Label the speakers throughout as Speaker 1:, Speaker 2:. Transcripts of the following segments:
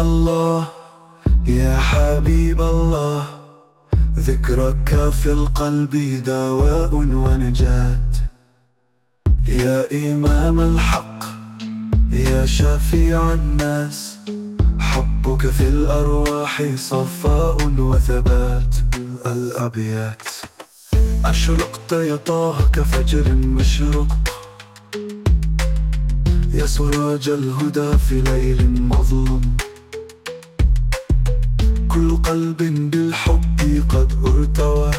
Speaker 1: الله يا حبيب الله ذكرك في القلب دواء ونجاة. يا إمام الحق يا شفيع الناس حبك في الأرواح صفاء وثبات. الأبيات أشرقت يا طه كفجر مشرق. يا سراج الهدى في ليل مظلم كل قلب بالحب قد ارتوى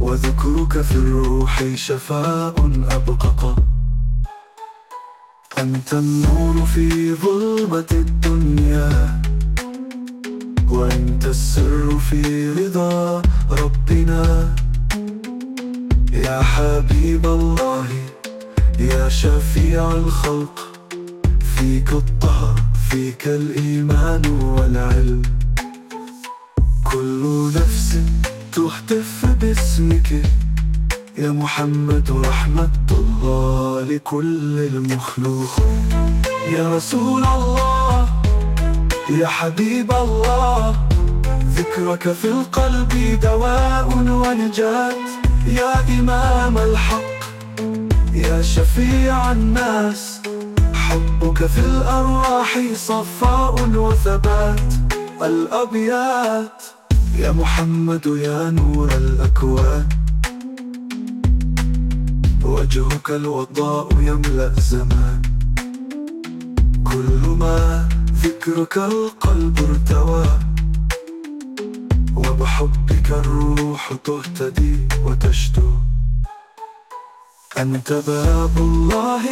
Speaker 1: وذكرك في الروح شفاء أبقق أنت النور في ظلمة الدنيا وأنت السر في رضا ربنا. يا حبيب الله يا شفيع الخلق. فيك الطهر فيك الإيمان والعلم. كل نفس تهتف باسمك. يا محمد رحمة الله لكل المخلوق. يا رسول الله يا حبيب الله. ذكرك في القلب دواء ونجاة. يا إمام الحق يا شفيع الناس حبك في الأرواح صفاء وثبات. الأبيات يا محمد يا نور الأكوان. وجهك الوضاء يملأ الزمان. كل ما ذكرك القلب ارتوى. وبحبك الروح تهتدي وتشدو أنت باب الله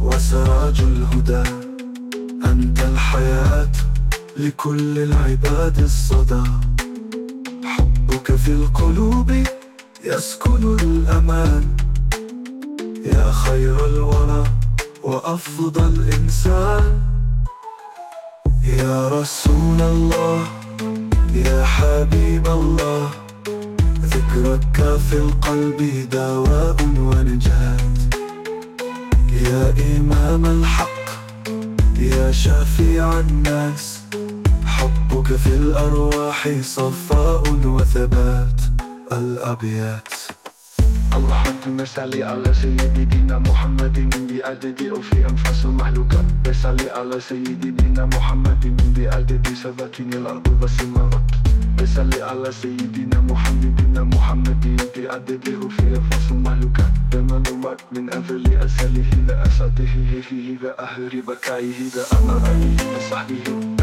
Speaker 1: وسراج الهدى. أنت الحياة لكل العباد الصدى. حبك في القلوب يسكن الأمان. يا خير الورى وأفضل إنسان يا رسول الله يا حبيب الله. ذكرك في القلب دواء ونجاة. يا إمام الحق يا شفيع الناس. حبك في الأرواح صفاء وثبات. الأبيات.
Speaker 2: اللهم صل على سيدنا محمد بعدد ألف أنفاس المخلوقات وصل على سيدنا محمد بعدد سبعين الأرض والسماوات. وصل على سيدنا محمد محمد بعدد ألف أنفاس المخلوقات بمعلومات من أفضل أساله لأساته فيه وأهل بكائه وأمرائه وصحبه